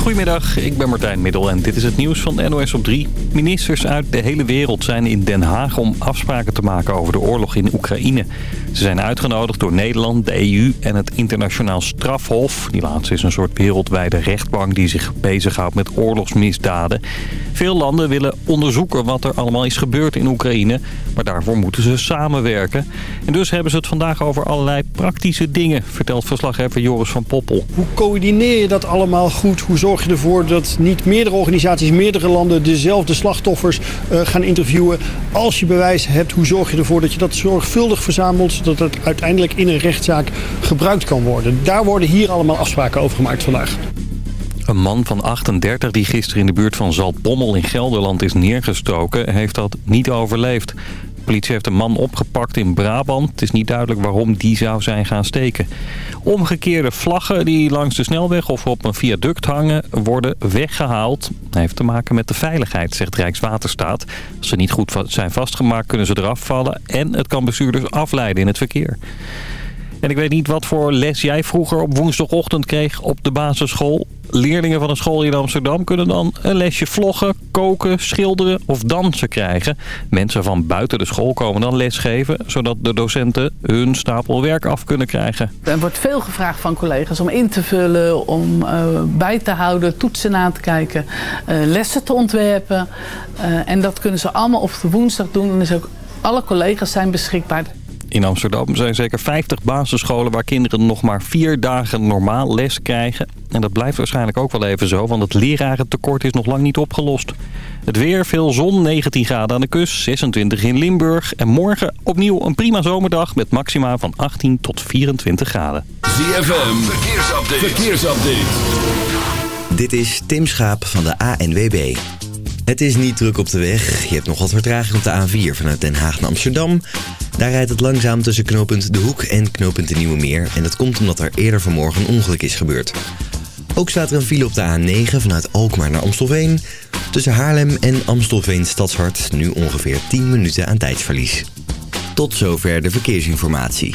Goedemiddag, ik ben Martijn Middel en dit is het nieuws van NOS op 3. Ministers uit de hele wereld zijn in Den Haag om afspraken te maken over de oorlog in Oekraïne. Ze zijn uitgenodigd door Nederland, de EU en het Internationaal Strafhof. Die laatste is een soort wereldwijde rechtbank die zich bezighoudt met oorlogsmisdaden. Veel landen willen onderzoeken wat er allemaal is gebeurd in Oekraïne. Maar daarvoor moeten ze samenwerken. En dus hebben ze het vandaag over allerlei praktische dingen, vertelt verslaggever Joris van Poppel. Hoe coördineer je dat allemaal goed? Hoe zorg je ervoor dat niet meerdere organisaties, meerdere landen dezelfde slachtoffers uh, gaan interviewen? Als je bewijs hebt, hoe zorg je ervoor dat je dat zorgvuldig verzamelt, zodat het uiteindelijk in een rechtszaak gebruikt kan worden? Daar worden hier allemaal afspraken over gemaakt vandaag. Een man van 38 die gisteren in de buurt van Zaltbommel in Gelderland is neergestoken... heeft dat niet overleefd. De politie heeft een man opgepakt in Brabant. Het is niet duidelijk waarom die zou zijn gaan steken. Omgekeerde vlaggen die langs de snelweg of op een viaduct hangen... worden weggehaald. Dat heeft te maken met de veiligheid, zegt Rijkswaterstaat. Als ze niet goed zijn vastgemaakt kunnen ze eraf vallen... en het kan bestuurders afleiden in het verkeer. En ik weet niet wat voor les jij vroeger op woensdagochtend kreeg op de basisschool. Leerlingen van een school in Amsterdam kunnen dan een lesje vloggen, koken, schilderen of dansen krijgen. Mensen van buiten de school komen dan lesgeven, zodat de docenten hun stapel werk af kunnen krijgen. Er wordt veel gevraagd van collega's om in te vullen, om uh, bij te houden, toetsen na te kijken, uh, lessen te ontwerpen. Uh, en dat kunnen ze allemaal op de woensdag doen. En dus ook alle collega's zijn beschikbaar. In Amsterdam zijn zeker 50 basisscholen waar kinderen nog maar vier dagen normaal les krijgen. En dat blijft waarschijnlijk ook wel even zo, want het lerarentekort is nog lang niet opgelost. Het weer, veel zon, 19 graden aan de kust, 26 in Limburg. En morgen opnieuw een prima zomerdag met maxima van 18 tot 24 graden. ZFM, verkeersupdate. verkeersupdate. Dit is Tim Schaap van de ANWB. Het is niet druk op de weg. Je hebt nog wat vertraging op de A4 vanuit Den Haag naar Amsterdam. Daar rijdt het langzaam tussen knooppunt De Hoek en knooppunt De Nieuwe Meer. En dat komt omdat er eerder vanmorgen een ongeluk is gebeurd. Ook staat er een file op de A9 vanuit Alkmaar naar Amstelveen. Tussen Haarlem en Amstelveen Stadshart nu ongeveer 10 minuten aan tijdsverlies. Tot zover de verkeersinformatie.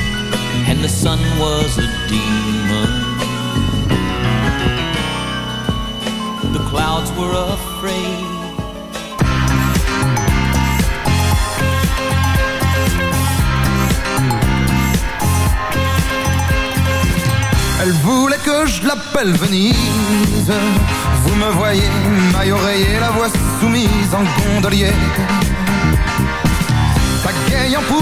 the sun was a demon. The clouds were afraid. Elle voulait que je l'appelle Venise. Vous me voyez, maille oreiller, la voix soumise en gondolier. Pagayant pour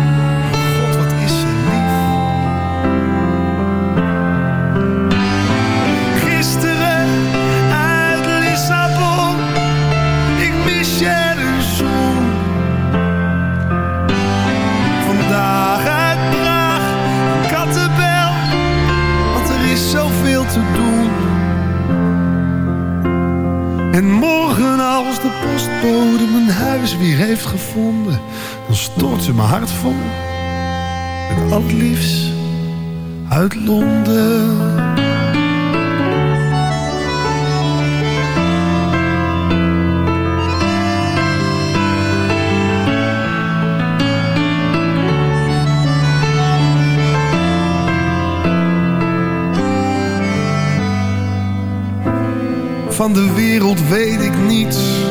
Gevonden, dan stort ze mijn hart vol. Met al uit Londen. Van de wereld weet ik niets.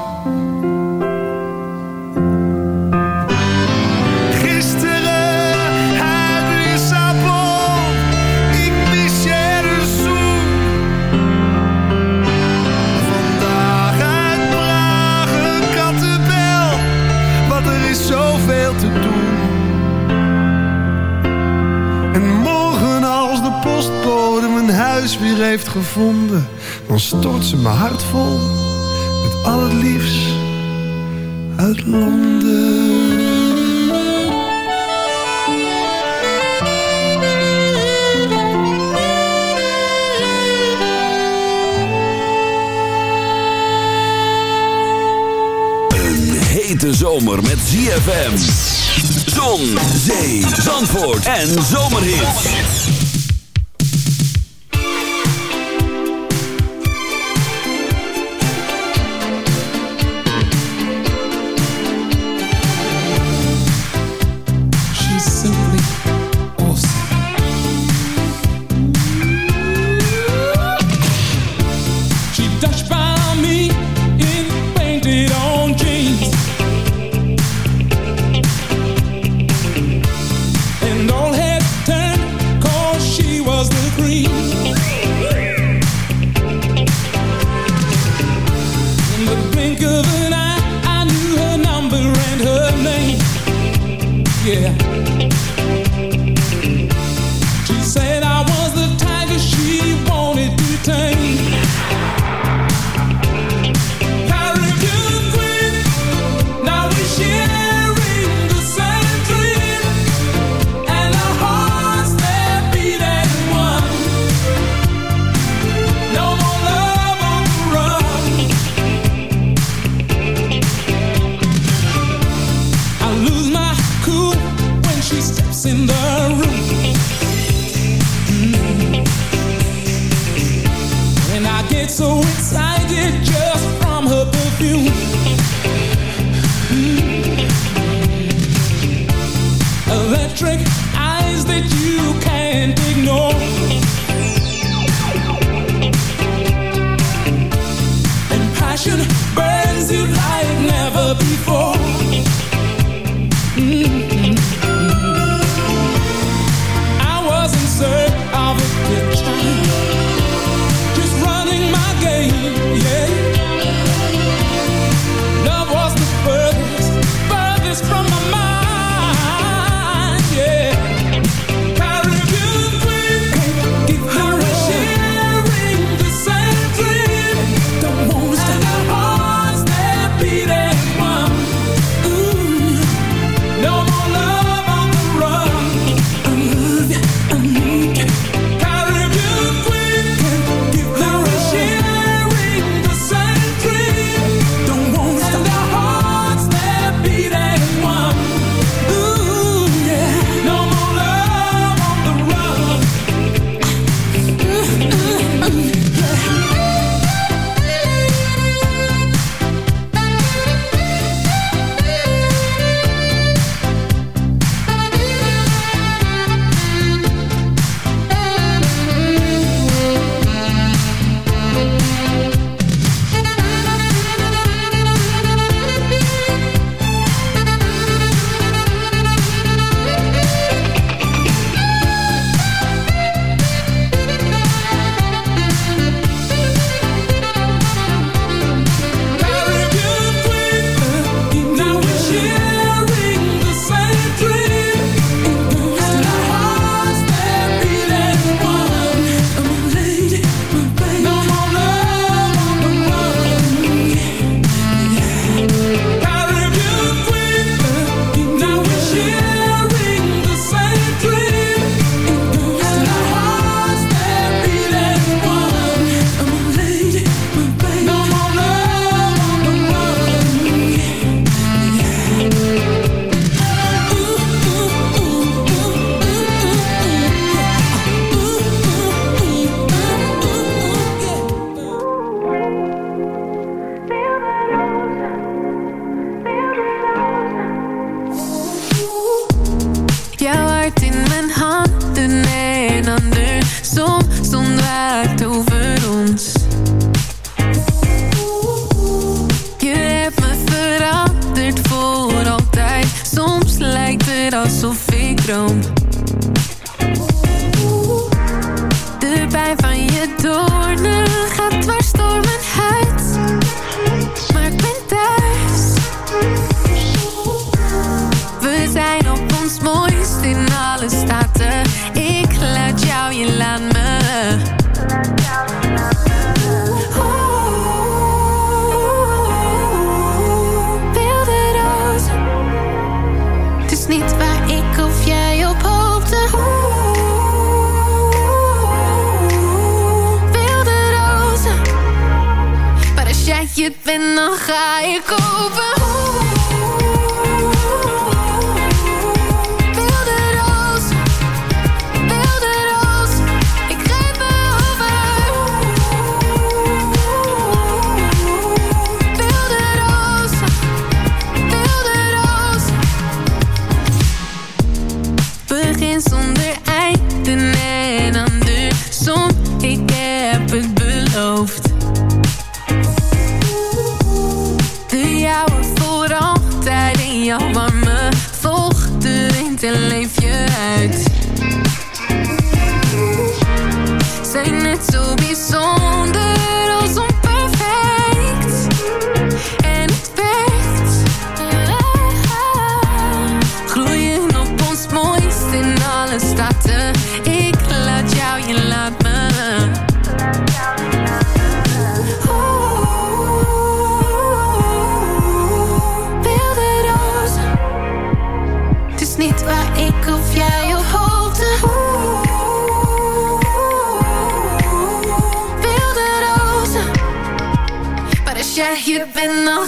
huis weer heeft gevonden, dan stort ze mijn hart vol met al het liefst uit Londen. De zomer met ZFM. Zon, zee, zandvoort en zomerhit.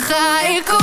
Ga ik over.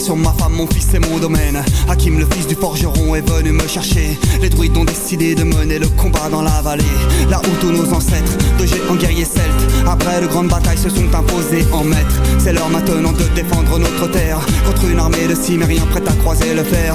Sur ma femme, mon fils et mon domaine. Hakim, le fils du forgeron, est venu me chercher. Les druides ont décidé de mener le combat dans la vallée. Là où tous nos ancêtres, de géants guerriers celtes, après de grandes batailles, se sont imposés en maîtres. C'est l'heure maintenant de défendre notre terre contre une armée de cimériens prête à croiser le fer.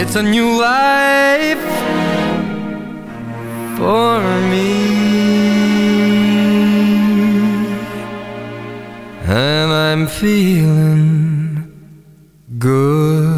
It's a new life for me. And I'm feeling good.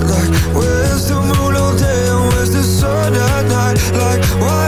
Like, where's the moon all day and where's the sun at night? Like, why?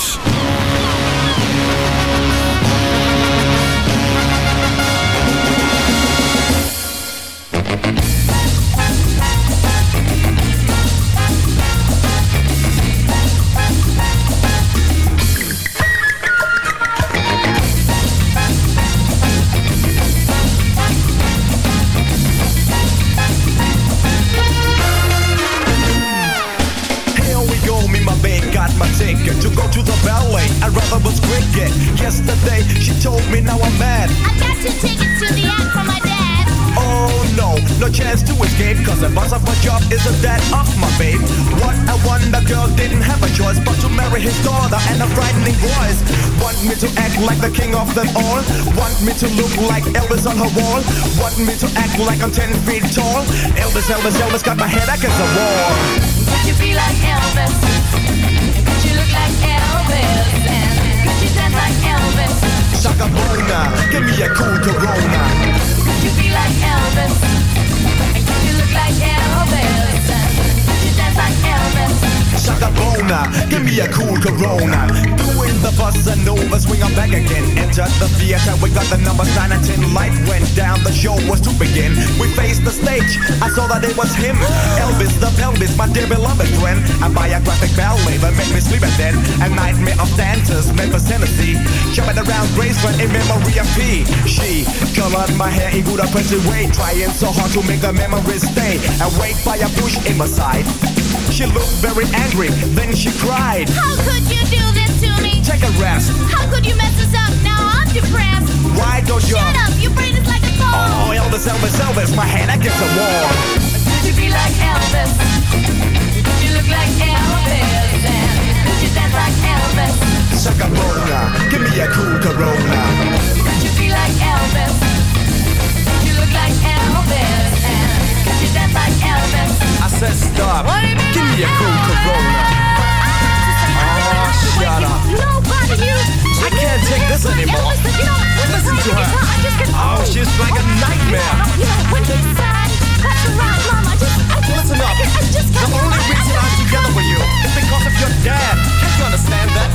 Elvis, Elvis got my head a cool Doing the bossa nova, swing on back again. Enter the theater, we got the numbers 9 and 10. Light went down, the show was to begin. We faced the stage, I saw that it was him. Elvis the pelvis, my dear beloved friend. A biographic ballet that made me sleep at then. A nightmare of dancers, Memphis, Tennessee. Jumping around Graceland in memory of P. She colored my hair in good oppressive way. Trying so hard to make the memories stay. Awake by a push in my side. She looked very angry, then she cried. How could you do this to me? Take a rest. How could you mess us up? Now I'm depressed. Why don't you? Shut up, your brain is like a phone. Oh, Elvis, Elvis, Elvis, my hand against the wall. Could you be like Elvis? Could you look like Elvis? And could you dance like Elvis? Shaka Bona, give me a cool Corona. Could you be like Elvis? Could you look like Elvis? And could you dance like Elvis? I said stop. What do you mean Give me a cool Corona. Up. Nobody. I can't take this anymore. Listen to her. Oh, she's like a nightmare. Listen up. The only reason I'm together with you is because of your dad. Can't you understand that?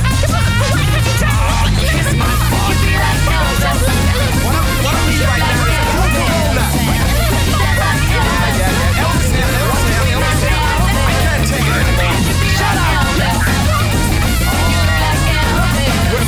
Oh, kiss my butt. What I'm doing right now